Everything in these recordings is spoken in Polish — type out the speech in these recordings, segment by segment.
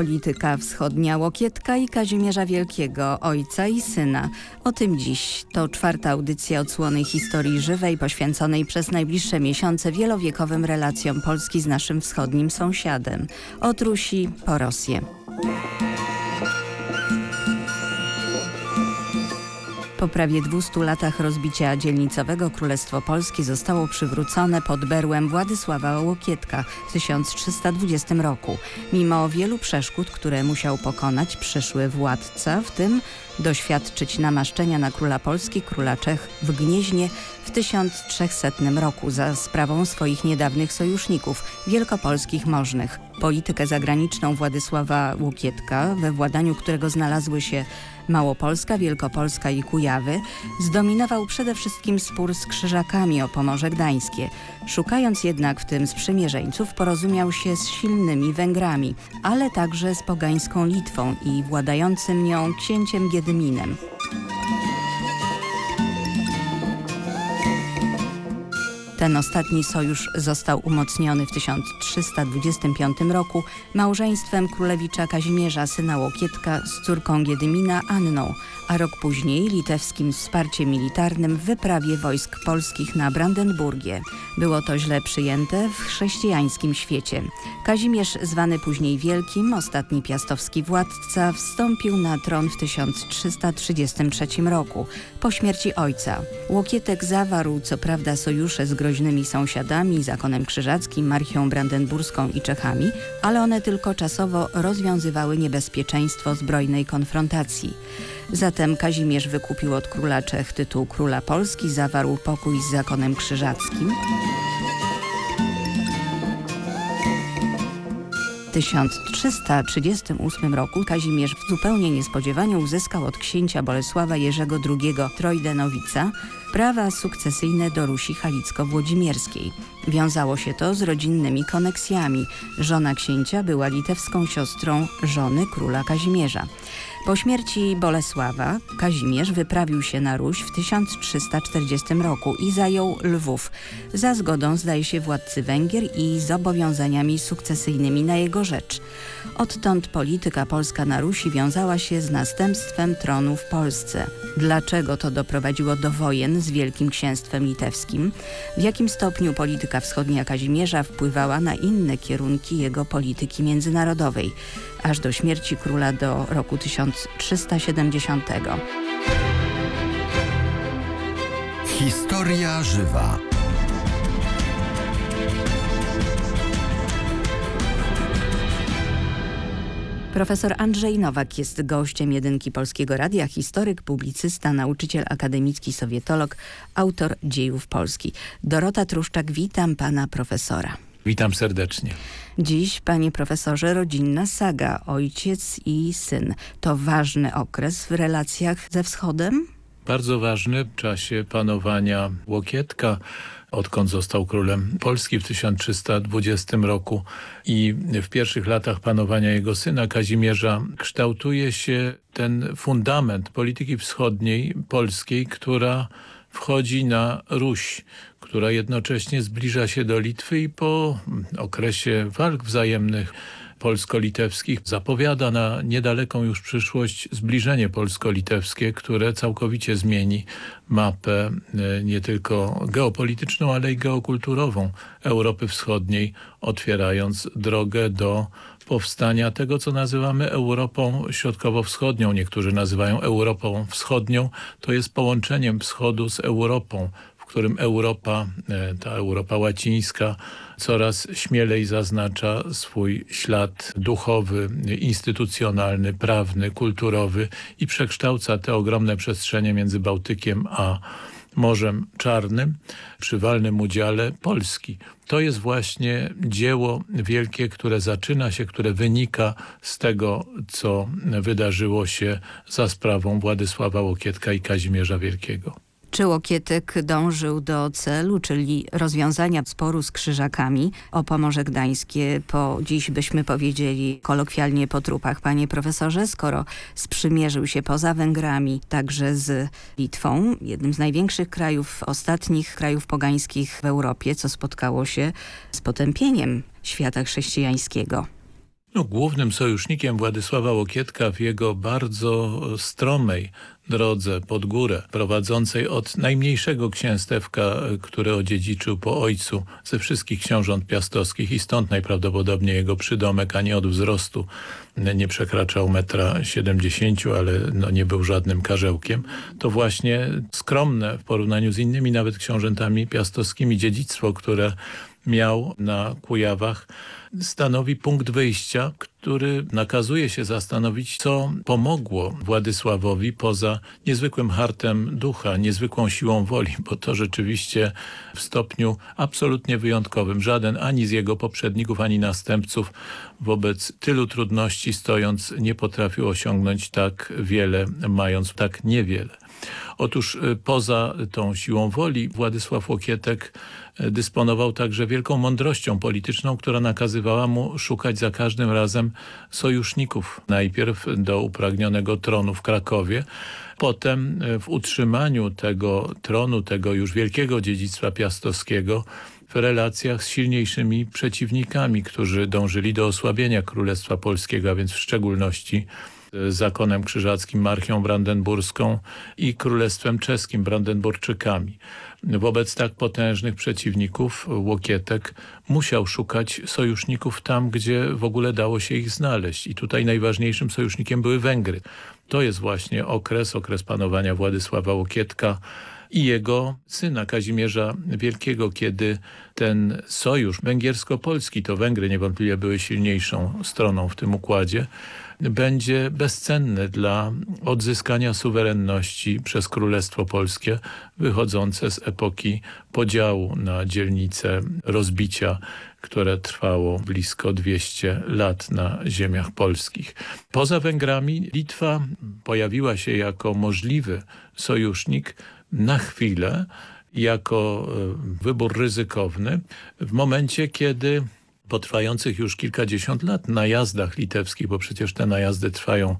Polityka wschodnia Łokietka i Kazimierza Wielkiego, ojca i syna. O tym dziś. To czwarta audycja odsłony historii żywej poświęconej przez najbliższe miesiące wielowiekowym relacjom Polski z naszym wschodnim sąsiadem. Od Rusi po Rosję. Po prawie 200 latach rozbicia dzielnicowego Królestwo Polskie zostało przywrócone pod berłem Władysława Łokietka w 1320 roku. Mimo wielu przeszkód, które musiał pokonać przyszły władca, w tym doświadczyć namaszczenia na króla Polski, króla Czech w Gnieźnie w 1300 roku za sprawą swoich niedawnych sojuszników, wielkopolskich możnych. Politykę zagraniczną Władysława Łokietka, we władaniu którego znalazły się Małopolska, Wielkopolska i Kujawy, zdominował przede wszystkim spór z Krzyżakami o Pomorze Gdańskie. Szukając jednak w tym sprzymierzeńców, porozumiał się z silnymi Węgrami, ale także z pogańską Litwą i władającym nią księciem Giedyminem. Ten ostatni sojusz został umocniony w 1325 roku małżeństwem królewicza Kazimierza, syna Łokietka z córką Giedymina Anną, a rok później litewskim wsparciem militarnym w wyprawie wojsk polskich na Brandenburgię. Było to źle przyjęte w chrześcijańskim świecie. Kazimierz, zwany później Wielkim, ostatni piastowski władca, wstąpił na tron w 1333 roku, po śmierci ojca. Łokietek zawarł co prawda sojusze z groźnymi sąsiadami, zakonem krzyżackim, Marchią Brandenburską i Czechami, ale one tylko czasowo rozwiązywały niebezpieczeństwo zbrojnej konfrontacji. Zatem Kazimierz wykupił od króla Czech tytuł króla Polski, zawarł pokój z zakonem krzyżackim. W 1338 roku Kazimierz w zupełnie niespodziewanie uzyskał od księcia Bolesława Jerzego II Trojdenowica prawa sukcesyjne do Rusi Halicko-Włodzimierskiej. Wiązało się to z rodzinnymi koneksjami. Żona księcia była litewską siostrą żony króla Kazimierza. Po śmierci Bolesława Kazimierz wyprawił się na Ruś w 1340 roku i zajął Lwów, za zgodą zdaje się władcy Węgier i zobowiązaniami sukcesyjnymi na jego rzecz. Odtąd polityka polska na Rusi wiązała się z następstwem tronu w Polsce. Dlaczego to doprowadziło do wojen z Wielkim Księstwem Litewskim? W jakim stopniu polityka wschodnia Kazimierza wpływała na inne kierunki jego polityki międzynarodowej? Aż do śmierci króla do roku 1370. Historia żywa. Profesor Andrzej Nowak jest gościem jedynki Polskiego Radia, historyk, publicysta, nauczyciel akademicki, sowietolog, autor dziejów Polski. Dorota Truszczak, witam pana profesora. Witam serdecznie. Dziś, panie profesorze, rodzinna saga, ojciec i syn. To ważny okres w relacjach ze wschodem? Bardzo ważny w czasie panowania Łokietka, odkąd został królem Polski w 1320 roku i w pierwszych latach panowania jego syna Kazimierza kształtuje się ten fundament polityki wschodniej polskiej, która wchodzi na Ruś, która jednocześnie zbliża się do Litwy i po okresie walk wzajemnych polsko-litewskich zapowiada na niedaleką już przyszłość zbliżenie polsko-litewskie, które całkowicie zmieni mapę e, nie tylko geopolityczną, ale i geokulturową Europy Wschodniej, otwierając drogę do powstania tego, co nazywamy Europą Środkowo-Wschodnią. Niektórzy nazywają Europą Wschodnią. To jest połączeniem wschodu z Europą, którym Europa, e, ta Europa łacińska, coraz śmielej zaznacza swój ślad duchowy, instytucjonalny, prawny, kulturowy i przekształca te ogromne przestrzenie między Bałtykiem a Morzem Czarnym przy walnym udziale Polski. To jest właśnie dzieło wielkie, które zaczyna się, które wynika z tego, co wydarzyło się za sprawą Władysława Łokietka i Kazimierza Wielkiego. Czy Łokietek dążył do celu, czyli rozwiązania sporu z Krzyżakami o Pomorze Gdańskie po dziś byśmy powiedzieli kolokwialnie po trupach, panie profesorze, skoro sprzymierzył się poza Węgrami także z Litwą, jednym z największych krajów, ostatnich krajów pogańskich w Europie, co spotkało się z potępieniem świata chrześcijańskiego. No, głównym sojusznikiem Władysława Łokietka w jego bardzo stromej drodze pod górę, prowadzącej od najmniejszego księstewka, które odziedziczył po ojcu ze wszystkich książąt piastowskich i stąd najprawdopodobniej jego przydomek, a nie od wzrostu. Nie przekraczał metra siedemdziesięciu, ale no nie był żadnym karzełkiem, to właśnie skromne w porównaniu z innymi nawet książętami piastowskimi dziedzictwo, które miał na Kujawach, stanowi punkt wyjścia, który nakazuje się zastanowić, co pomogło Władysławowi poza niezwykłym hartem ducha, niezwykłą siłą woli, bo to rzeczywiście w stopniu absolutnie wyjątkowym. Żaden ani z jego poprzedników, ani następców wobec tylu trudności stojąc nie potrafił osiągnąć tak wiele, mając tak niewiele. Otóż y, poza tą siłą woli Władysław Łokietek y, dysponował także wielką mądrością polityczną, która nakazywała mu szukać za każdym razem sojuszników. Najpierw do upragnionego tronu w Krakowie, potem y, w utrzymaniu tego tronu, tego już wielkiego dziedzictwa piastowskiego w relacjach z silniejszymi przeciwnikami, którzy dążyli do osłabienia Królestwa Polskiego, a więc w szczególności zakonem krzyżackim, marchią brandenburską i królestwem czeskim, brandenburczykami. Wobec tak potężnych przeciwników Łokietek musiał szukać sojuszników tam, gdzie w ogóle dało się ich znaleźć. I tutaj najważniejszym sojusznikiem były Węgry. To jest właśnie okres, okres panowania Władysława Łokietka, i jego syna Kazimierza Wielkiego, kiedy ten sojusz węgiersko-polski, to Węgry niewątpliwie były silniejszą stroną w tym układzie, będzie bezcenny dla odzyskania suwerenności przez Królestwo Polskie wychodzące z epoki podziału na dzielnice rozbicia które trwało blisko 200 lat na ziemiach polskich. Poza Węgrami Litwa pojawiła się jako możliwy sojusznik na chwilę, jako e, wybór ryzykowny w momencie, kiedy po trwających już kilkadziesiąt lat. Najazdach litewskich, bo przecież te najazdy trwają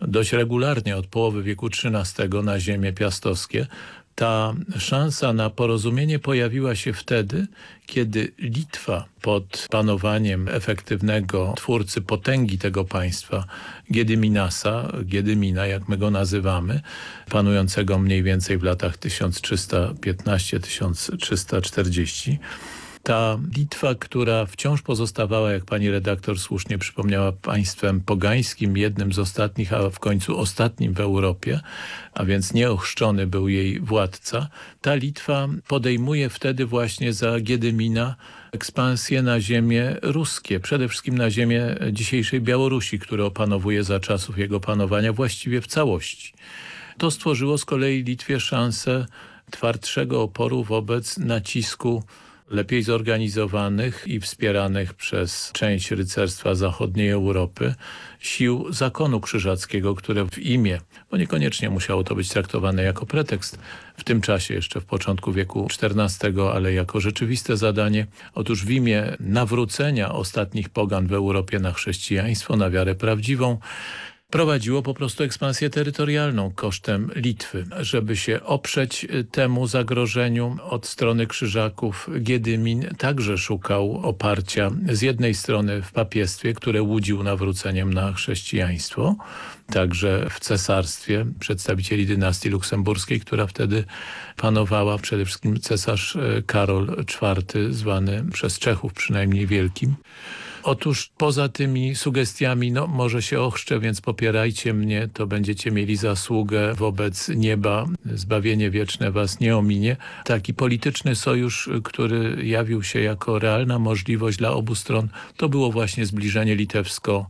dość regularnie od połowy wieku XIII na ziemie piastowskie, ta szansa na porozumienie pojawiła się wtedy, kiedy Litwa pod panowaniem efektywnego twórcy potęgi tego państwa, Giedyminasa, Giedymina jak my go nazywamy, panującego mniej więcej w latach 1315-1340, ta Litwa, która wciąż pozostawała, jak pani redaktor słusznie przypomniała, państwem pogańskim, jednym z ostatnich, a w końcu ostatnim w Europie, a więc nieochrzczony był jej władca, ta Litwa podejmuje wtedy właśnie za Giedymina ekspansję na ziemię ruskie, przede wszystkim na ziemię dzisiejszej Białorusi, które opanowuje za czasów jego panowania właściwie w całości. To stworzyło z kolei Litwie szansę twardszego oporu wobec nacisku lepiej zorganizowanych i wspieranych przez część rycerstwa zachodniej Europy sił zakonu krzyżackiego, które w imię, bo niekoniecznie musiało to być traktowane jako pretekst w tym czasie, jeszcze w początku wieku XIV, ale jako rzeczywiste zadanie, otóż w imię nawrócenia ostatnich pogan w Europie na chrześcijaństwo, na wiarę prawdziwą, prowadziło po prostu ekspansję terytorialną kosztem Litwy. Żeby się oprzeć temu zagrożeniu od strony Krzyżaków, Giedymin także szukał oparcia z jednej strony w papiestwie, które łudził nawróceniem na chrześcijaństwo, także w cesarstwie przedstawicieli dynastii luksemburskiej, która wtedy panowała, przede wszystkim cesarz e, Karol IV, zwany przez Czechów przynajmniej Wielkim. Otóż poza tymi sugestiami, no może się ochrzczę, więc popierajcie mnie, to będziecie mieli zasługę wobec nieba, zbawienie wieczne was nie ominie. Taki polityczny sojusz, który jawił się jako realna możliwość dla obu stron, to było właśnie zbliżenie litewsko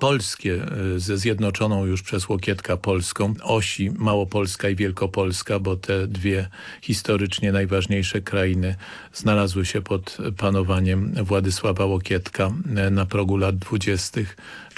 polskie e, ze zjednoczoną już przez Łokietka Polską, osi Małopolska i Wielkopolska, bo te dwie historycznie najważniejsze krainy znalazły się pod panowaniem Władysława Łokietka e, na progu lat dwudziestych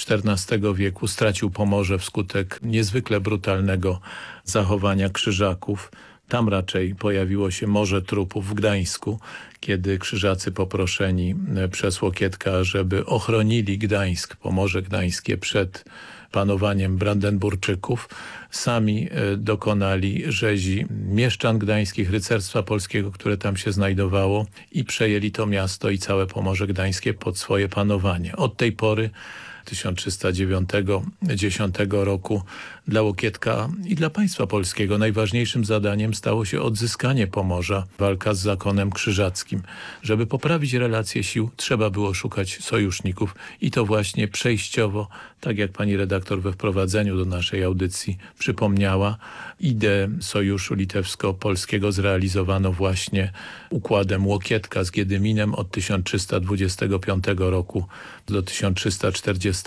XIV wieku. Stracił Pomorze wskutek niezwykle brutalnego zachowania krzyżaków Tam raczej pojawiło się morze trupów w Gdańsku, kiedy krzyżacy poproszeni przez Łokietka, żeby ochronili Gdańsk, Pomorze Gdańskie przed panowaniem Brandenburczyków, sami dokonali rzezi mieszczan gdańskich, rycerstwa polskiego, które tam się znajdowało i przejęli to miasto i całe Pomorze Gdańskie pod swoje panowanie. Od tej pory 1309-10 roku dla Łokietka i dla państwa polskiego najważniejszym zadaniem stało się odzyskanie Pomorza, walka z zakonem krzyżackim. Żeby poprawić relacje sił trzeba było szukać sojuszników i to właśnie przejściowo, tak jak pani redaktor we wprowadzeniu do naszej audycji przypomniała, ideę sojuszu litewsko-polskiego zrealizowano właśnie układem Łokietka z Giedyminem od 1325 roku do 1340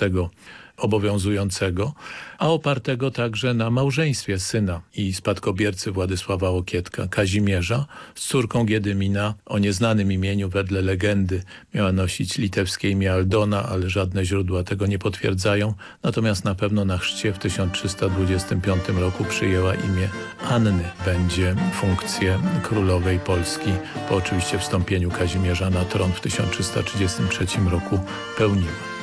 obowiązującego, a opartego także na małżeństwie syna i spadkobiercy Władysława Łokietka, Kazimierza, z córką Giedymina o nieznanym imieniu wedle legendy miała nosić litewskie imię Aldona, ale żadne źródła tego nie potwierdzają, natomiast na pewno na chrzcie w 1325 roku przyjęła imię Anny. Będzie funkcję królowej Polski po oczywiście wstąpieniu Kazimierza na tron w 1333 roku pełniła.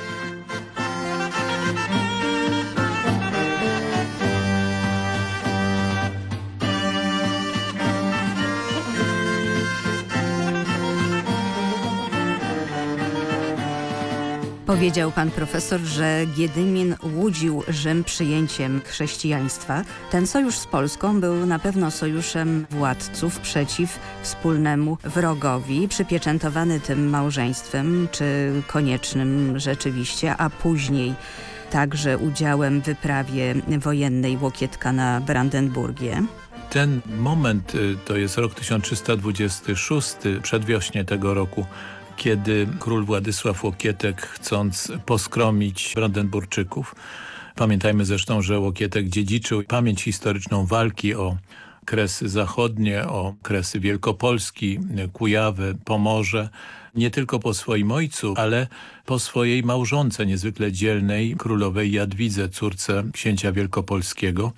Powiedział pan profesor, że Giedymin łudził Rzym przyjęciem chrześcijaństwa. Ten sojusz z Polską był na pewno sojuszem władców przeciw wspólnemu wrogowi, przypieczętowany tym małżeństwem, czy koniecznym rzeczywiście, a później także udziałem w wyprawie wojennej Łokietka na Brandenburgię. Ten moment, to jest rok 1326, przedwiośnie tego roku, kiedy król Władysław Łokietek chcąc poskromić Brandenburczyków, pamiętajmy zresztą, że Łokietek dziedziczył pamięć historyczną walki o Kresy Zachodnie, o Kresy Wielkopolski, Kujawy, Pomorze, nie tylko po swoim ojcu, ale po swojej małżonce niezwykle dzielnej, królowej Jadwidze, córce księcia wielkopolskiego,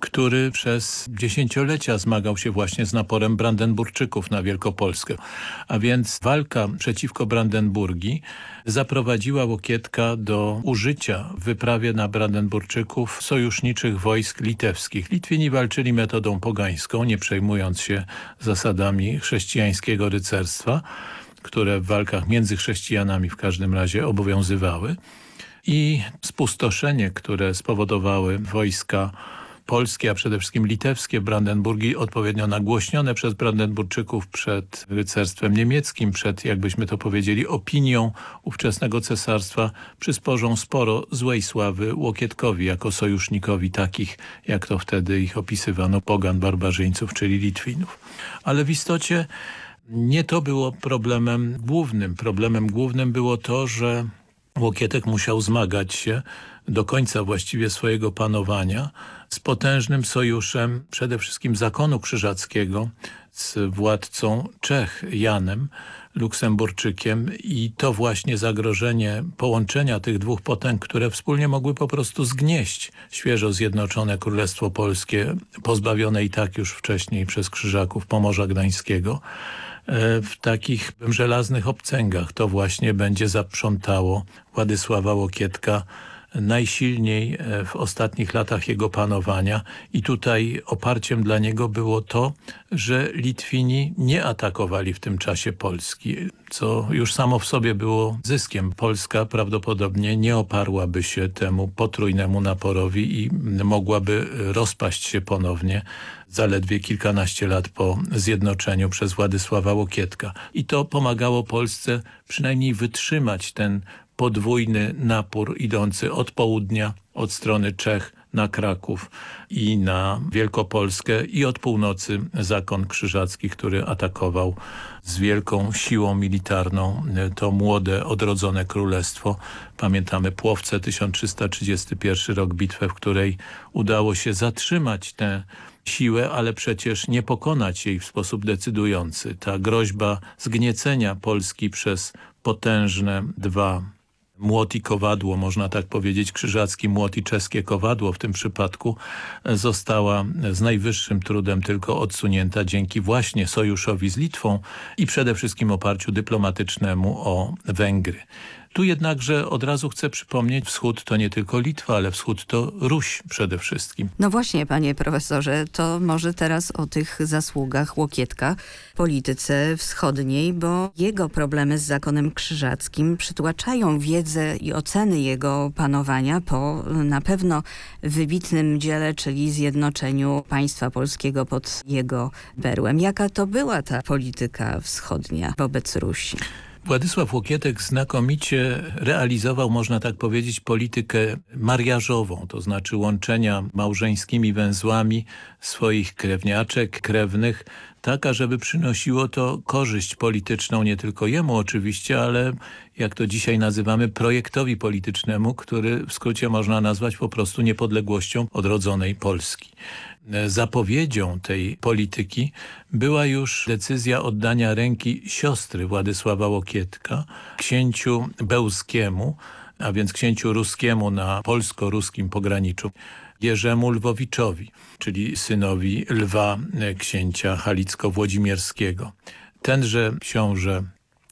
który przez dziesięciolecia zmagał się właśnie z naporem Brandenburczyków na Wielkopolskę. A więc walka przeciwko Brandenburgii zaprowadziła Łokietka do użycia w wyprawie na Brandenburczyków sojuszniczych wojsk litewskich. Litwini walczyli metodą pogańską, nie przejmując się zasadami chrześcijańskiego rycerstwa, które w walkach między chrześcijanami w każdym razie obowiązywały i spustoszenie, które spowodowały wojska polskie, a przede wszystkim litewskie w Brandenburgii, odpowiednio nagłośnione przez Brandenburczyków przed rycerstwem niemieckim, przed, jakbyśmy to powiedzieli, opinią ówczesnego cesarstwa, przysporzą sporo złej sławy Łokietkowi jako sojusznikowi takich, jak to wtedy ich opisywano, pogan barbarzyńców, czyli Litwinów. Ale w istocie nie to było problemem głównym. Problemem głównym było to, że Łokietek musiał zmagać się do końca właściwie swojego panowania z potężnym sojuszem przede wszystkim zakonu krzyżackiego z władcą Czech Janem Luksemburczykiem i to właśnie zagrożenie połączenia tych dwóch potęg, które wspólnie mogły po prostu zgnieść świeżo zjednoczone Królestwo Polskie, pozbawione i tak już wcześniej przez Krzyżaków Pomorza Gdańskiego, w takich żelaznych obcęgach. To właśnie będzie zaprzątało Władysława Łokietka najsilniej e, w ostatnich latach jego panowania i tutaj oparciem dla niego było to, że Litwini nie atakowali w tym czasie Polski, co już samo w sobie było zyskiem. Polska prawdopodobnie nie oparłaby się temu potrójnemu naporowi i mogłaby rozpaść się ponownie zaledwie kilkanaście lat po zjednoczeniu przez Władysława Łokietka. I to pomagało Polsce przynajmniej wytrzymać ten podwójny napór idący od południa, od strony Czech na Kraków i na Wielkopolskę i od północy zakon krzyżacki, który atakował z wielką siłą militarną to młode, odrodzone królestwo. Pamiętamy Płowce 1331 rok, bitwę, w której udało się zatrzymać tę siłę, ale przecież nie pokonać jej w sposób decydujący. Ta groźba zgniecenia Polski przez potężne dwa młot i kowadło, można tak powiedzieć, krzyżacki młot i czeskie kowadło w tym przypadku została z najwyższym trudem tylko odsunięta dzięki właśnie sojuszowi z Litwą i przede wszystkim oparciu dyplomatycznemu o Węgry. Tu jednakże od razu chcę przypomnieć, wschód to nie tylko Litwa, ale wschód to Ruś przede wszystkim. No właśnie, panie profesorze, to może teraz o tych zasługach Łokietka polityce wschodniej, bo jego problemy z zakonem krzyżackim przytłaczają wiedzę i oceny jego panowania po na pewno wybitnym dziele, czyli zjednoczeniu państwa polskiego pod jego berłem. Jaka to była ta polityka wschodnia wobec Rusi? Władysław Łokietek znakomicie realizował, można tak powiedzieć, politykę mariażową, to znaczy łączenia małżeńskimi węzłami swoich krewniaczek, krewnych, tak ażeby przynosiło to korzyść polityczną nie tylko jemu oczywiście, ale jak to dzisiaj nazywamy projektowi politycznemu, który w skrócie można nazwać po prostu niepodległością odrodzonej Polski zapowiedzią tej polityki była już decyzja oddania ręki siostry Władysława Łokietka księciu Bełskiemu, a więc księciu ruskiemu na polsko-ruskim pograniczu, Jerzemu Lwowiczowi, czyli synowi Lwa księcia Halicko-Włodzimierskiego. Tenże książę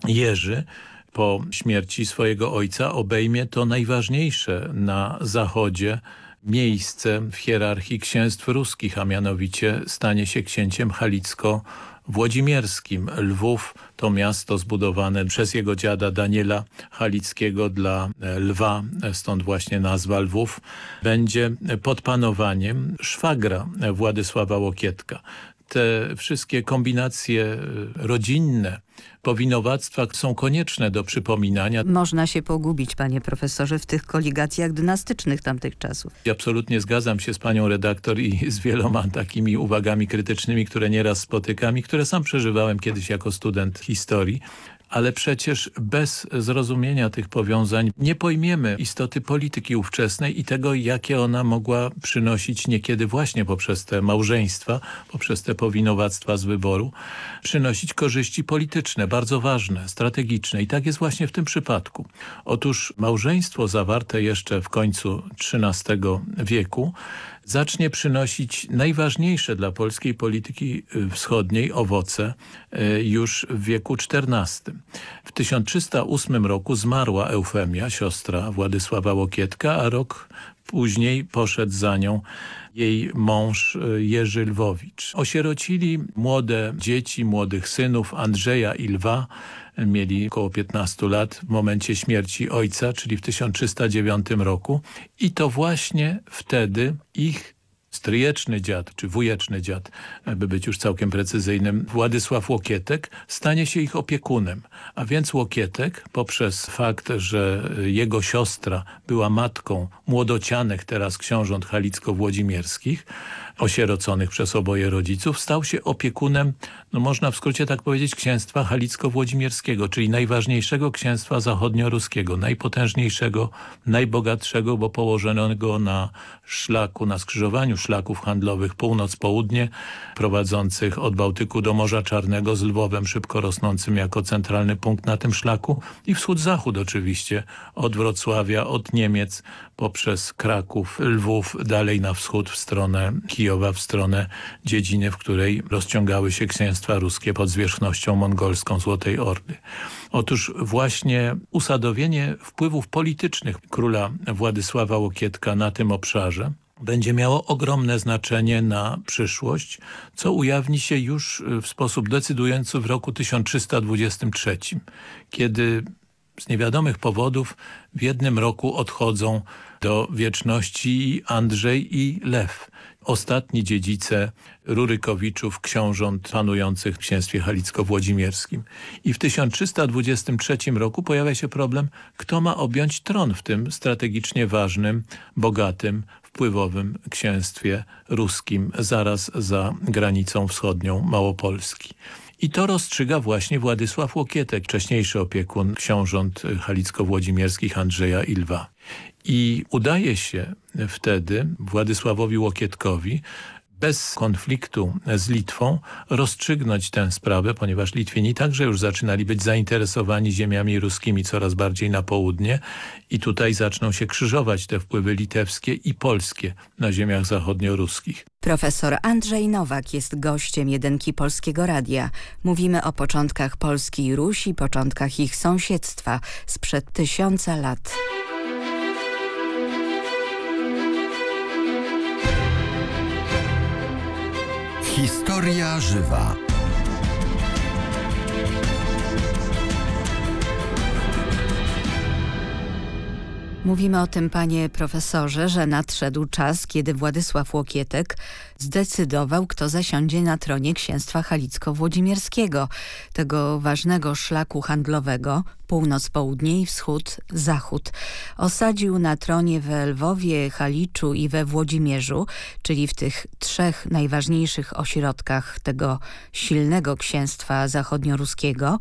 Jerzy po śmierci swojego ojca obejmie to najważniejsze na zachodzie miejsce w hierarchii księstw ruskich, a mianowicie stanie się księciem halicko-włodzimierskim. Lwów to miasto zbudowane przez jego dziada Daniela Halickiego dla lwa, stąd właśnie nazwa Lwów, będzie pod panowaniem szwagra Władysława Łokietka. Te wszystkie kombinacje rodzinne, powinowactwa są konieczne do przypominania. Można się pogubić, panie profesorze, w tych koligacjach dynastycznych tamtych czasów. Absolutnie zgadzam się z panią redaktor i z wieloma takimi uwagami krytycznymi, które nieraz spotykam i które sam przeżywałem kiedyś jako student historii ale przecież bez zrozumienia tych powiązań nie pojmiemy istoty polityki ówczesnej i tego, jakie ona mogła przynosić niekiedy właśnie poprzez te małżeństwa, poprzez te powinowactwa z wyboru, przynosić korzyści polityczne, bardzo ważne, strategiczne. I tak jest właśnie w tym przypadku. Otóż małżeństwo zawarte jeszcze w końcu XIII wieku zacznie przynosić najważniejsze dla polskiej polityki y, wschodniej owoce y, już w wieku XIV. W 1308 roku zmarła Eufemia, siostra Władysława Łokietka, a rok później poszedł za nią jej mąż y, Jerzy Lwowicz. Osierocili młode dzieci, młodych synów Andrzeja i Lwa, mieli około 15 lat w momencie śmierci ojca, czyli w 1309 roku i to właśnie wtedy ich stryjeczny dziad, czy wujeczny dziad, by być już całkiem precyzyjnym, Władysław Łokietek stanie się ich opiekunem. A więc Łokietek poprzez fakt, że jego siostra była matką młodocianych teraz książąt halicko-włodzimierskich, osieroconych przez oboje rodziców, stał się opiekunem, no można w skrócie tak powiedzieć, księstwa halicko-włodzimierskiego, czyli najważniejszego księstwa zachodnioruskiego, najpotężniejszego, najbogatszego, bo położonego na szlaku, na skrzyżowaniu szlaków handlowych północ-południe, prowadzących od Bałtyku do Morza Czarnego z Lwowem szybko rosnącym jako centralny punkt na tym szlaku i wschód-zachód oczywiście, od Wrocławia, od Niemiec, poprzez Kraków, Lwów, dalej na wschód w stronę Kijowa, w stronę dziedziny, w której rozciągały się księstwa ruskie pod zwierzchnością mongolską Złotej Ordy. Otóż właśnie usadowienie wpływów politycznych króla Władysława Łokietka na tym obszarze będzie miało ogromne znaczenie na przyszłość, co ujawni się już w sposób decydujący w roku 1323, kiedy z niewiadomych powodów w jednym roku odchodzą do wieczności Andrzej i Lew, ostatni dziedzice Rurykowiczów, książąt panujących w księstwie halicko-włodzimierskim. I w 1323 roku pojawia się problem, kto ma objąć tron w tym strategicznie ważnym, bogatym, wpływowym księstwie ruskim zaraz za granicą wschodnią Małopolski. I to rozstrzyga właśnie Władysław Łokietek, wcześniejszy opiekun książąt halicko-włodzimierskich Andrzeja i Lwa. I udaje się wtedy Władysławowi Łokietkowi bez konfliktu z Litwą rozstrzygnąć tę sprawę, ponieważ Litwieni także już zaczynali być zainteresowani ziemiami ruskimi coraz bardziej na południe i tutaj zaczną się krzyżować te wpływy litewskie i polskie na ziemiach zachodnioruskich. Profesor Andrzej Nowak jest gościem Jedynki Polskiego Radia. Mówimy o początkach Polski i Rusi, początkach ich sąsiedztwa sprzed tysiąca lat. Historia żywa. Mówimy o tym, panie profesorze, że nadszedł czas, kiedy Władysław Łokietek zdecydował, kto zasiądzie na tronie księstwa halicko-włodzimierskiego, tego ważnego szlaku handlowego, północ-południe i wschód-zachód. Osadził na tronie we Lwowie, Haliczu i we Włodzimierzu, czyli w tych trzech najważniejszych ośrodkach tego silnego księstwa zachodnioruskiego,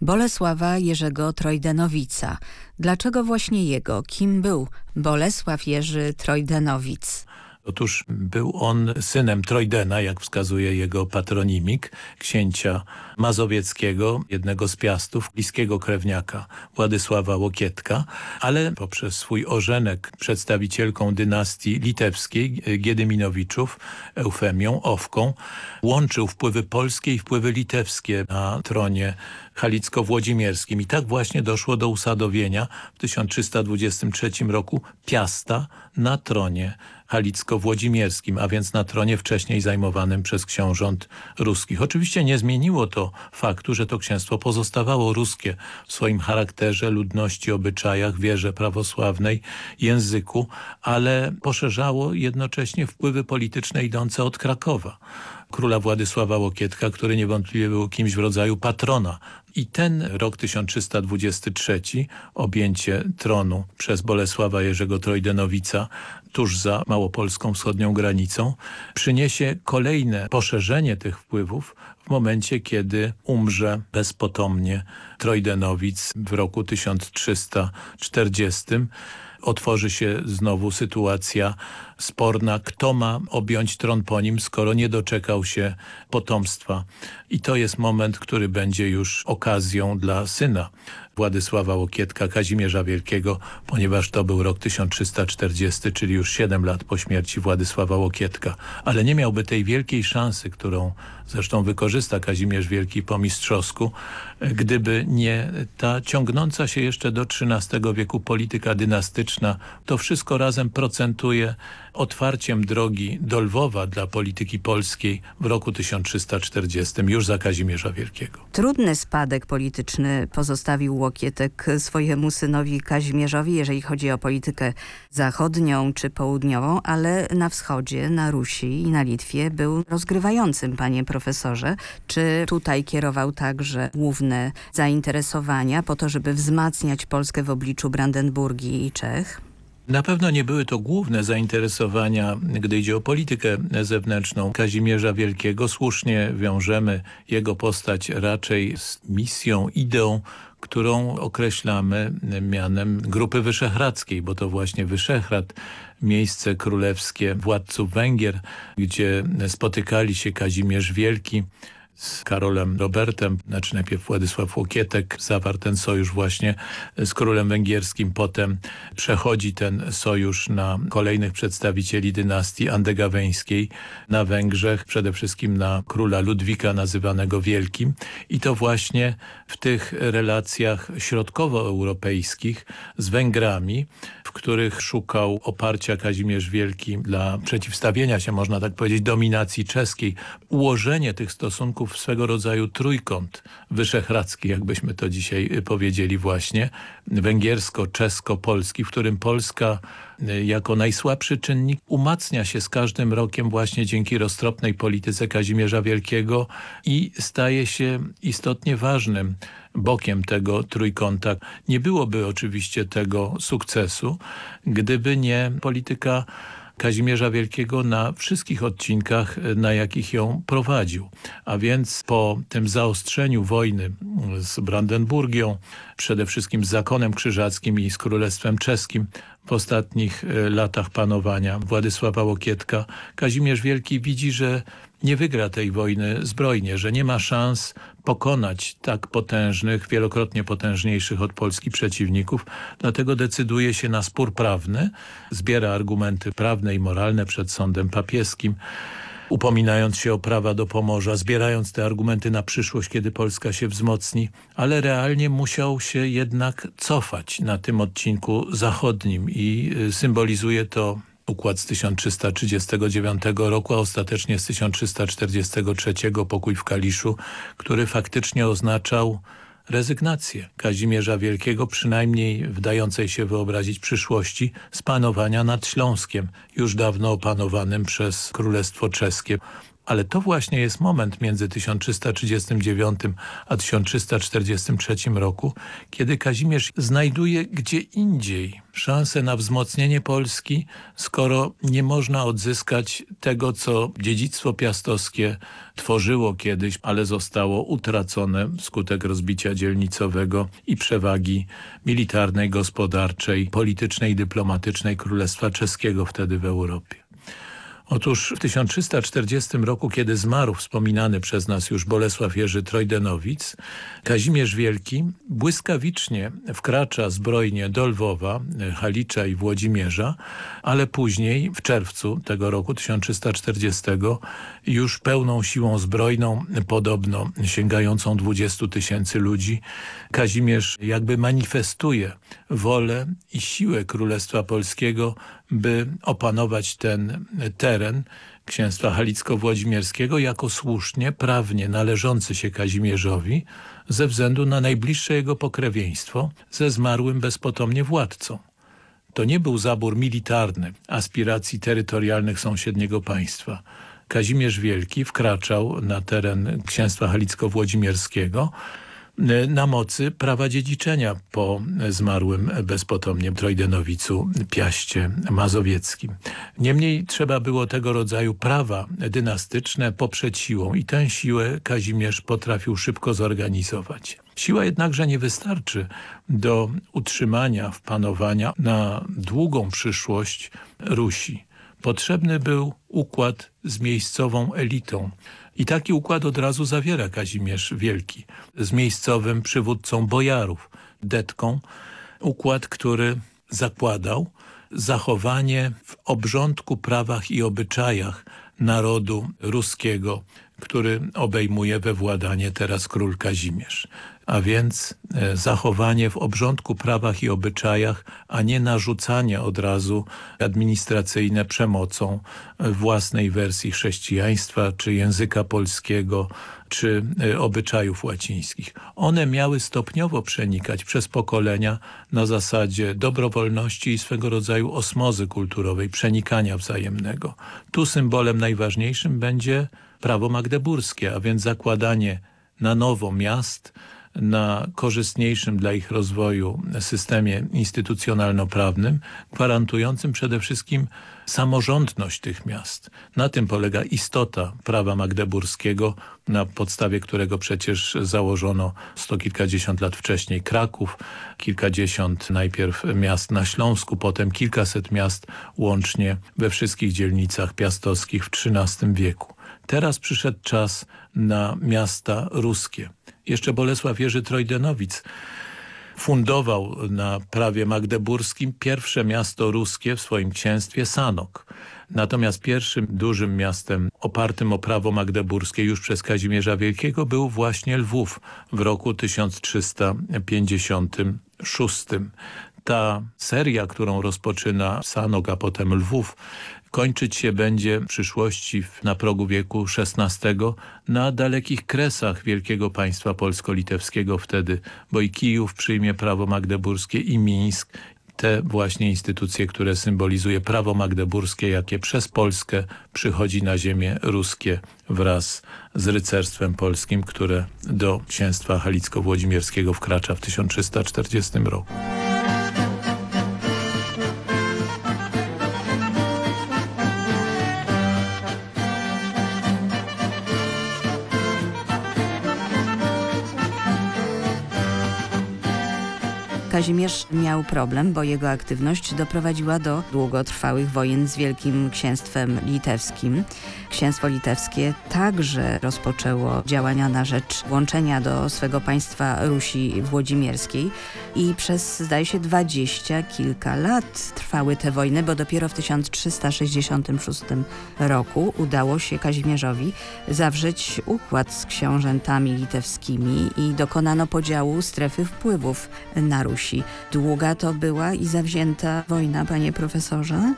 Bolesława Jerzego Trojdenowica. Dlaczego właśnie jego? Kim był Bolesław Jerzy Trojdenowic? Otóż był on synem Trojdena, jak wskazuje jego patronimik, księcia mazowieckiego, jednego z piastów, bliskiego krewniaka Władysława Łokietka, ale poprzez swój ożenek przedstawicielką dynastii litewskiej, Giedyminowiczów, Eufemią, Owką, łączył wpływy polskie i wpływy litewskie na tronie halicko-włodzimierskim. I tak właśnie doszło do usadowienia w 1323 roku Piasta na tronie halicko-włodzimierskim, a więc na tronie wcześniej zajmowanym przez książąt ruskich. Oczywiście nie zmieniło to faktu, że to księstwo pozostawało ruskie w swoim charakterze, ludności, obyczajach, wierze prawosławnej, języku, ale poszerzało jednocześnie wpływy polityczne idące od Krakowa króla Władysława Łokietka, który niewątpliwie był kimś w rodzaju patrona. I ten rok 1323, objęcie tronu przez Bolesława Jerzego Trojdenowica tuż za małopolską wschodnią granicą, przyniesie kolejne poszerzenie tych wpływów w momencie, kiedy umrze bezpotomnie Trojdenowic w roku 1340 otworzy się znowu sytuacja sporna, kto ma objąć tron po nim, skoro nie doczekał się potomstwa. I to jest moment, który będzie już okazją dla syna Władysława Łokietka, Kazimierza Wielkiego, ponieważ to był rok 1340, czyli już 7 lat po śmierci Władysława Łokietka. Ale nie miałby tej wielkiej szansy, którą zresztą wykorzysta Kazimierz Wielki po mistrzowsku, gdyby nie ta ciągnąca się jeszcze do XIII wieku polityka dynastyczna. To wszystko razem procentuje otwarciem drogi do Lwowa dla polityki polskiej w roku 1340, już za Kazimierza Wielkiego. Trudny spadek polityczny pozostawił Łokietek swojemu synowi Kazimierzowi, jeżeli chodzi o politykę zachodnią czy południową, ale na wschodzie, na Rusi i na Litwie był rozgrywającym, panie profesorze. Czy tutaj kierował także główne zainteresowania po to, żeby wzmacniać Polskę w obliczu Brandenburgii i Czech? Na pewno nie były to główne zainteresowania, gdy idzie o politykę zewnętrzną Kazimierza Wielkiego. Słusznie wiążemy jego postać raczej z misją, ideą, którą określamy mianem Grupy Wyszehradzkiej, bo to właśnie Wyszehrad, miejsce królewskie władców Węgier, gdzie spotykali się Kazimierz Wielki, z Karolem Robertem, znaczy najpierw Władysław Łokietek zawarł ten sojusz właśnie z królem węgierskim, potem przechodzi ten sojusz na kolejnych przedstawicieli dynastii andegaweńskiej na Węgrzech, przede wszystkim na króla Ludwika nazywanego Wielkim i to właśnie w tych relacjach środkowoeuropejskich z Węgrami, w których szukał oparcia Kazimierz Wielki dla przeciwstawienia się, można tak powiedzieć, dominacji czeskiej. Ułożenie tych stosunków w swego rodzaju trójkąt wyszehradzki, jakbyśmy to dzisiaj powiedzieli właśnie, węgiersko-czesko-polski, w którym Polska jako najsłabszy czynnik umacnia się z każdym rokiem właśnie dzięki roztropnej polityce Kazimierza Wielkiego i staje się istotnie ważnym bokiem tego trójkąta. Nie byłoby oczywiście tego sukcesu, gdyby nie polityka Kazimierza Wielkiego na wszystkich odcinkach, na jakich ją prowadził. A więc po tym zaostrzeniu wojny z Brandenburgią, przede wszystkim z zakonem krzyżackim i z Królestwem Czeskim w ostatnich e, latach panowania Władysława Łokietka, Kazimierz Wielki widzi, że nie wygra tej wojny zbrojnie, że nie ma szans pokonać tak potężnych, wielokrotnie potężniejszych od Polski przeciwników, dlatego decyduje się na spór prawny, zbiera argumenty prawne i moralne przed sądem papieskim, upominając się o prawa do Pomorza, zbierając te argumenty na przyszłość, kiedy Polska się wzmocni, ale realnie musiał się jednak cofać na tym odcinku zachodnim i y, symbolizuje to układ z 1339 roku, a ostatecznie z 1343 pokój w Kaliszu, który faktycznie oznaczał rezygnację Kazimierza Wielkiego, przynajmniej w dającej się wyobrazić przyszłości, z panowania nad Śląskiem, już dawno opanowanym przez Królestwo Czeskie. Ale to właśnie jest moment między 1339 a 1343 roku, kiedy Kazimierz znajduje gdzie indziej szansę na wzmocnienie Polski, skoro nie można odzyskać tego, co dziedzictwo piastowskie tworzyło kiedyś, ale zostało utracone wskutek rozbicia dzielnicowego i przewagi militarnej, gospodarczej, politycznej i dyplomatycznej Królestwa Czeskiego wtedy w Europie. Otóż w 1340 roku, kiedy zmarł wspominany przez nas już Bolesław Jerzy Trojdenowic, Kazimierz Wielki błyskawicznie wkracza zbrojnie do Lwowa, Halicza i Włodzimierza, ale później w czerwcu tego roku 1340 już pełną siłą zbrojną, podobno sięgającą 20 tysięcy ludzi, Kazimierz jakby manifestuje wolę i siłę Królestwa Polskiego, by opanować ten teren księstwa halicko-włodzimierskiego jako słusznie, prawnie należący się Kazimierzowi ze względu na najbliższe jego pokrewieństwo ze zmarłym bezpotomnie władcą. To nie był zabór militarny aspiracji terytorialnych sąsiedniego państwa. Kazimierz Wielki wkraczał na teren księstwa halicko-włodzimierskiego na mocy prawa dziedziczenia po zmarłym bezpotomnie Trojdenowicu Piaście Mazowieckim. Niemniej trzeba było tego rodzaju prawa dynastyczne poprzeć siłą i tę siłę Kazimierz potrafił szybko zorganizować. Siła jednakże nie wystarczy do utrzymania wpanowania na długą przyszłość Rusi. Potrzebny był układ z miejscową elitą, i taki układ od razu zawiera Kazimierz Wielki z miejscowym przywódcą bojarów, Detką. Układ, który zakładał zachowanie w obrządku, prawach i obyczajach narodu ruskiego, który obejmuje we władanie teraz król Kazimierz a więc e, zachowanie w obrządku, prawach i obyczajach, a nie narzucanie od razu administracyjne przemocą własnej wersji chrześcijaństwa, czy języka polskiego, czy e, obyczajów łacińskich. One miały stopniowo przenikać przez pokolenia na zasadzie dobrowolności i swego rodzaju osmozy kulturowej, przenikania wzajemnego. Tu symbolem najważniejszym będzie prawo magdeburskie, a więc zakładanie na nowo miast, na korzystniejszym dla ich rozwoju systemie instytucjonalno-prawnym, gwarantującym przede wszystkim samorządność tych miast. Na tym polega istota prawa magdeburskiego, na podstawie którego przecież założono sto kilkadziesiąt lat wcześniej Kraków, kilkadziesiąt najpierw miast na Śląsku, potem kilkaset miast łącznie we wszystkich dzielnicach piastowskich w XIII wieku. Teraz przyszedł czas na miasta ruskie. Jeszcze Bolesław Jerzy Trojdenowic fundował na prawie magdeburskim pierwsze miasto ruskie w swoim księstwie Sanok. Natomiast pierwszym dużym miastem opartym o prawo magdeburskie już przez Kazimierza Wielkiego był właśnie Lwów w roku 1356. Ta seria, którą rozpoczyna Sanok, a potem Lwów, kończyć się będzie w przyszłości na progu wieku XVI na dalekich kresach wielkiego państwa polsko-litewskiego wtedy, bo i Kijów przyjmie prawo magdeburskie i Mińsk te właśnie instytucje, które symbolizuje prawo magdeburskie, jakie przez Polskę przychodzi na ziemię ruskie wraz z rycerstwem polskim, które do księstwa halicko-włodzimierskiego wkracza w 1340 roku. Kazimierz miał problem, bo jego aktywność doprowadziła do długotrwałych wojen z Wielkim Księstwem Litewskim. Księstwo Litewskie także rozpoczęło działania na rzecz włączenia do swego państwa Rusi Włodzimierskiej i przez zdaje się dwadzieścia kilka lat trwały te wojny, bo dopiero w 1366 roku udało się Kazimierzowi zawrzeć układ z książętami litewskimi i dokonano podziału strefy wpływów na Rusi. Długa to była i zawzięta wojna, panie profesorze?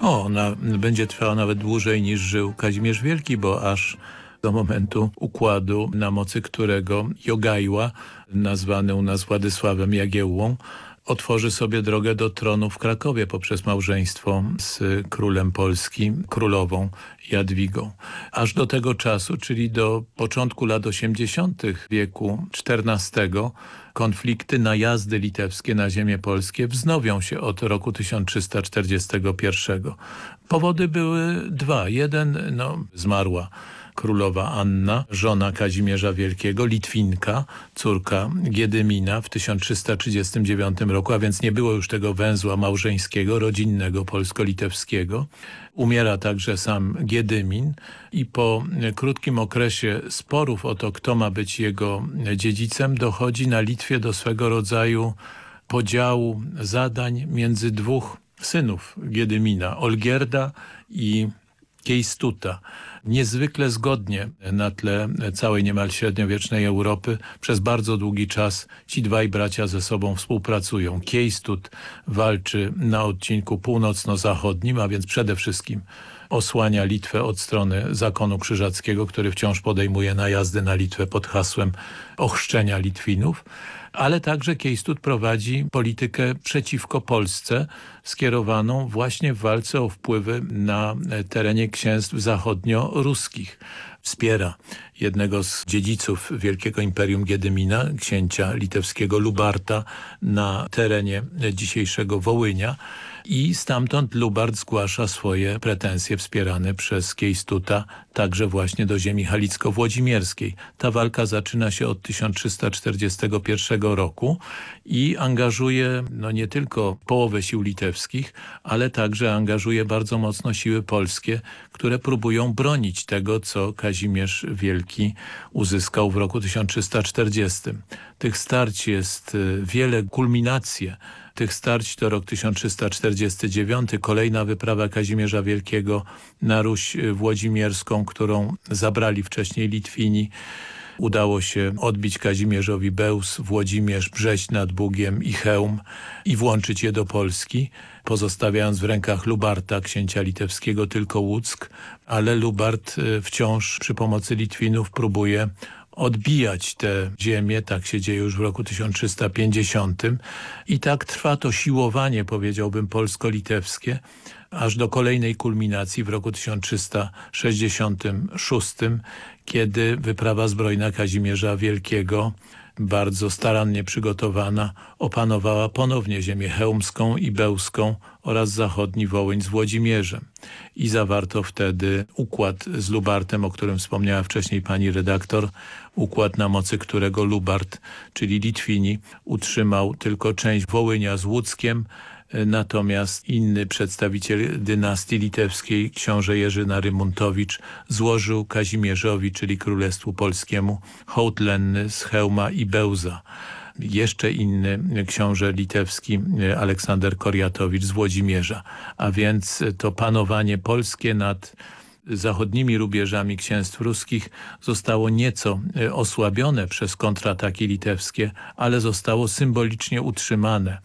O, ona będzie trwała nawet dłużej niż żył Kazimierz Wielki, bo aż do momentu układu, na mocy którego Jogajła, nazwany u nas Władysławem Jagiełłą, otworzy sobie drogę do tronu w Krakowie poprzez małżeństwo z królem Polski, królową Jadwigą. Aż do tego czasu, czyli do początku lat 80. wieku XIV, konflikty, najazdy litewskie na ziemię polskie wznowią się od roku 1341. Powody były dwa. Jeden, no, zmarła królowa Anna, żona Kazimierza Wielkiego, Litwinka, córka Giedymina w 1339 roku, a więc nie było już tego węzła małżeńskiego, rodzinnego, polsko-litewskiego. Umiera także sam Giedymin i po krótkim okresie sporów o to, kto ma być jego dziedzicem, dochodzi na Litwie do swego rodzaju podziału zadań między dwóch synów Giedymina, Olgierda i Kiejstuta niezwykle zgodnie na tle całej niemal średniowiecznej Europy. Przez bardzo długi czas ci dwaj bracia ze sobą współpracują. Kiejstut walczy na odcinku północno-zachodnim, a więc przede wszystkim osłania Litwę od strony zakonu krzyżackiego, który wciąż podejmuje najazdy na Litwę pod hasłem ochrzczenia Litwinów ale także Kiejstut prowadzi politykę przeciwko Polsce, skierowaną właśnie w walce o wpływy na terenie księstw zachodnio-ruskich. Wspiera jednego z dziedziców Wielkiego Imperium Giedymina, księcia litewskiego Lubarta na terenie dzisiejszego Wołynia, i stamtąd Lubart zgłasza swoje pretensje wspierane przez Kiejstuta także właśnie do ziemi halicko-włodzimierskiej. Ta walka zaczyna się od 1341 roku i angażuje no nie tylko połowę sił litewskich, ale także angażuje bardzo mocno siły polskie, które próbują bronić tego, co Kazimierz Wielki uzyskał w roku 1340. Tych starć jest y, wiele, kulminacje tych starć to rok 1349, kolejna wyprawa Kazimierza Wielkiego na Ruś Włodzimierską, którą zabrali wcześniej Litwini. Udało się odbić Kazimierzowi Bełs, Włodzimierz, Brześć nad Bugiem i Chełm i włączyć je do Polski, pozostawiając w rękach Lubarta, księcia litewskiego, tylko Łuck, ale Lubart y, wciąż przy pomocy Litwinów próbuje odbijać te ziemię, tak się dzieje już w roku 1350 i tak trwa to siłowanie, powiedziałbym, polsko-litewskie, aż do kolejnej kulminacji w roku 1366, kiedy wyprawa zbrojna Kazimierza Wielkiego bardzo starannie przygotowana, opanowała ponownie ziemię chełmską i bełską oraz zachodni Wołyń z Włodzimierzem. I zawarto wtedy układ z Lubartem, o którym wspomniała wcześniej pani redaktor, układ na mocy którego Lubart, czyli Litwini, utrzymał tylko część Wołynia z Łódzkiem, Natomiast inny przedstawiciel dynastii litewskiej, książę Jerzy Narymuntowicz, złożył Kazimierzowi, czyli Królestwu Polskiemu, hołd lenny z Chełma i Bełza. Jeszcze inny książę litewski, Aleksander Koriatowicz z Włodzimierza. A więc to panowanie polskie nad zachodnimi rubieżami księstw ruskich zostało nieco osłabione przez kontrataki litewskie, ale zostało symbolicznie utrzymane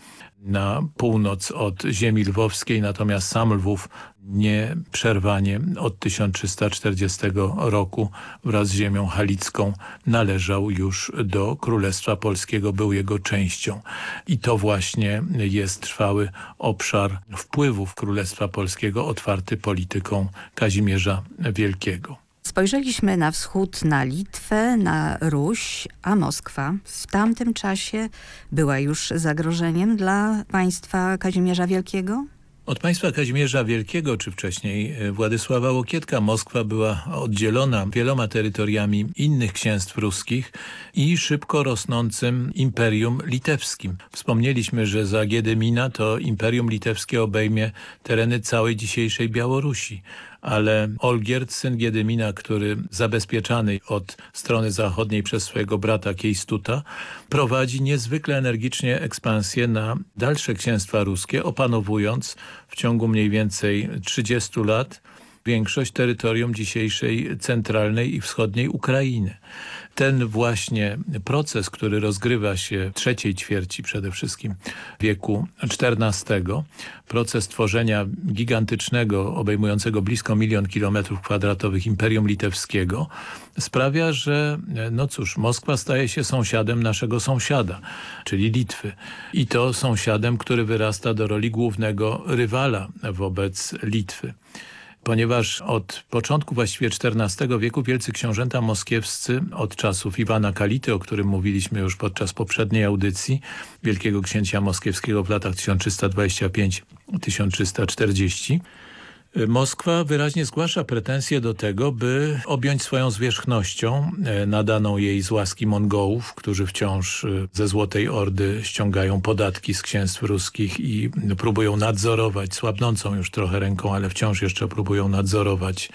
na północ od ziemi lwowskiej, natomiast sam Lwów nieprzerwanie od 1340 roku wraz z ziemią halicką należał już do Królestwa Polskiego, był jego częścią. I to właśnie jest trwały obszar wpływów Królestwa Polskiego otwarty polityką Kazimierza Wielkiego. Spojrzeliśmy na wschód, na Litwę, na Ruś, a Moskwa w tamtym czasie była już zagrożeniem dla państwa Kazimierza Wielkiego? Od państwa Kazimierza Wielkiego, czy wcześniej e, Władysława Łokietka, Moskwa była oddzielona wieloma terytoriami innych księstw ruskich i szybko rosnącym Imperium Litewskim. Wspomnieliśmy, że za Giedymina to Imperium Litewskie obejmie tereny całej dzisiejszej Białorusi ale Olgierd, syn Giedymina, który zabezpieczany od strony zachodniej przez swojego brata Kiejstuta, prowadzi niezwykle energicznie ekspansję na dalsze księstwa ruskie, opanowując w ciągu mniej więcej 30 lat większość terytorium dzisiejszej centralnej i wschodniej Ukrainy ten właśnie proces, który rozgrywa się w trzeciej ćwierci przede wszystkim wieku XIV, proces tworzenia gigantycznego, obejmującego blisko milion kilometrów kwadratowych Imperium Litewskiego, sprawia, że no cóż, Moskwa staje się sąsiadem naszego sąsiada, czyli Litwy. I to sąsiadem, który wyrasta do roli głównego rywala wobec Litwy ponieważ od początku właściwie XIV wieku wielcy książęta moskiewscy od czasów Iwana Kality, o którym mówiliśmy już podczas poprzedniej audycji, wielkiego księcia moskiewskiego w latach 1325-1340, Moskwa wyraźnie zgłasza pretensje do tego, by objąć swoją zwierzchnością e, nadaną jej z łaski Mongołów, którzy wciąż e, ze Złotej Ordy ściągają podatki z księstw ruskich i próbują nadzorować, słabnącą już trochę ręką, ale wciąż jeszcze próbują nadzorować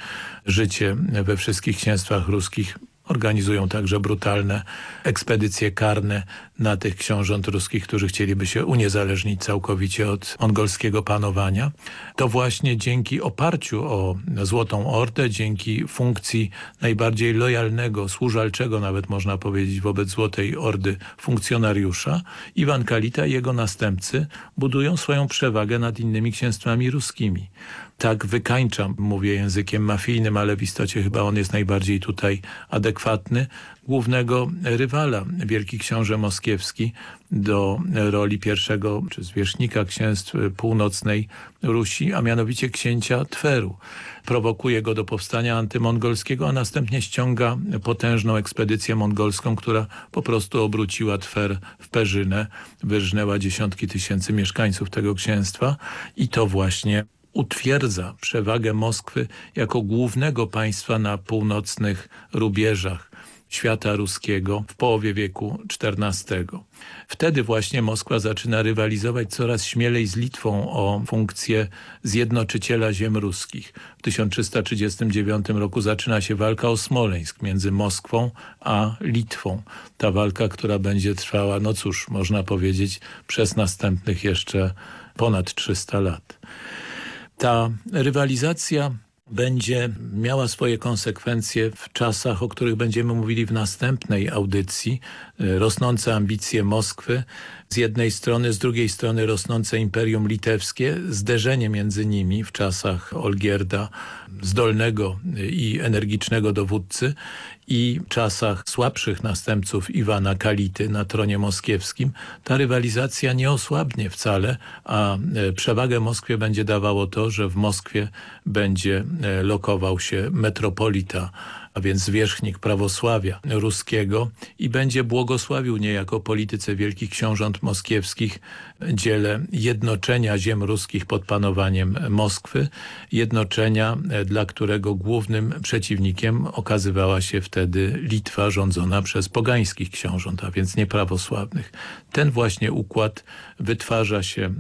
życie we wszystkich księstwach ruskich Organizują także brutalne ekspedycje karne na tych książąt ruskich, którzy chcieliby się uniezależnić całkowicie od mongolskiego panowania. To właśnie dzięki oparciu o Złotą Ordę, dzięki funkcji najbardziej lojalnego, służalczego nawet można powiedzieć wobec Złotej Ordy funkcjonariusza, Iwan Kalita i jego następcy budują swoją przewagę nad innymi księstwami ruskimi tak wykańczam, mówię językiem mafijnym, ale w istocie chyba on jest najbardziej tutaj adekwatny, głównego rywala, wielki książę moskiewski do roli pierwszego czy zwierzchnika księstw północnej Rusi, a mianowicie księcia Tweru. Prowokuje go do powstania antymongolskiego, a następnie ściąga potężną ekspedycję mongolską, która po prostu obróciła Twer w perzynę, wyrżnęła dziesiątki tysięcy mieszkańców tego księstwa i to właśnie utwierdza przewagę Moskwy jako głównego państwa na północnych rubieżach świata ruskiego w połowie wieku XIV. Wtedy właśnie Moskwa zaczyna rywalizować coraz śmielej z Litwą o funkcję zjednoczyciela ziem ruskich. W 1339 roku zaczyna się walka o Smoleńsk między Moskwą a Litwą. Ta walka, która będzie trwała, no cóż, można powiedzieć, przez następnych jeszcze ponad 300 lat. Ta rywalizacja będzie miała swoje konsekwencje w czasach, o których będziemy mówili w następnej audycji. Rosnące ambicje Moskwy z jednej strony, z drugiej strony rosnące Imperium Litewskie, zderzenie między nimi w czasach Olgierda, zdolnego i energicznego dowódcy i czasach słabszych następców Iwana Kality na tronie moskiewskim, ta rywalizacja nie osłabnie wcale, a e, przewagę Moskwie będzie dawało to, że w Moskwie będzie e, lokował się metropolita a więc zwierzchnik prawosławia ruskiego i będzie błogosławił niejako polityce wielkich książąt moskiewskich dziele jednoczenia ziem ruskich pod panowaniem Moskwy, jednoczenia, e, dla którego głównym przeciwnikiem okazywała się wtedy Litwa rządzona przez pogańskich książąt, a więc nieprawosławnych. Ten właśnie układ wytwarza się e,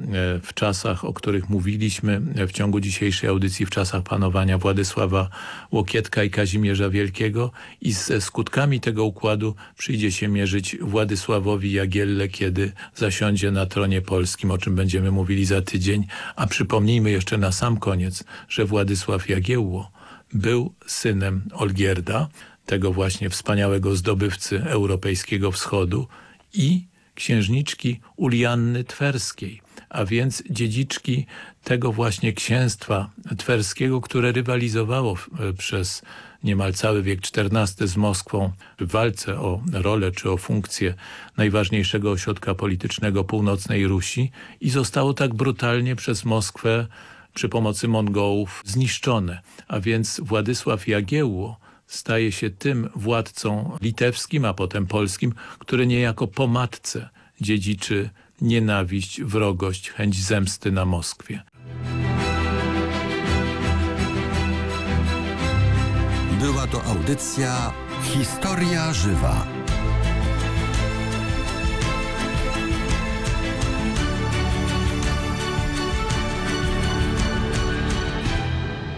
w czasach, o których mówiliśmy w ciągu dzisiejszej audycji, w czasach panowania Władysława Łokietka i Kazimierza Wielkiego i ze skutkami tego układu przyjdzie się mierzyć Władysławowi Jagielle, kiedy zasiądzie na tronie polskim, o czym będziemy mówili za tydzień. A przypomnijmy jeszcze na sam koniec, że Władysław Jagiełło był synem Olgierda, tego właśnie wspaniałego zdobywcy europejskiego wschodu i księżniczki Ulianny Twerskiej, a więc dziedziczki tego właśnie księstwa twerskiego, które rywalizowało e, przez niemal cały wiek XIV z Moskwą w walce o rolę czy o funkcję najważniejszego ośrodka politycznego północnej Rusi i zostało tak brutalnie przez Moskwę przy pomocy Mongołów zniszczone. A więc Władysław Jagiełło staje się tym władcą litewskim, a potem polskim, który niejako po matce dziedziczy nienawiść, wrogość, chęć zemsty na Moskwie. Była to audycja Historia Żywa.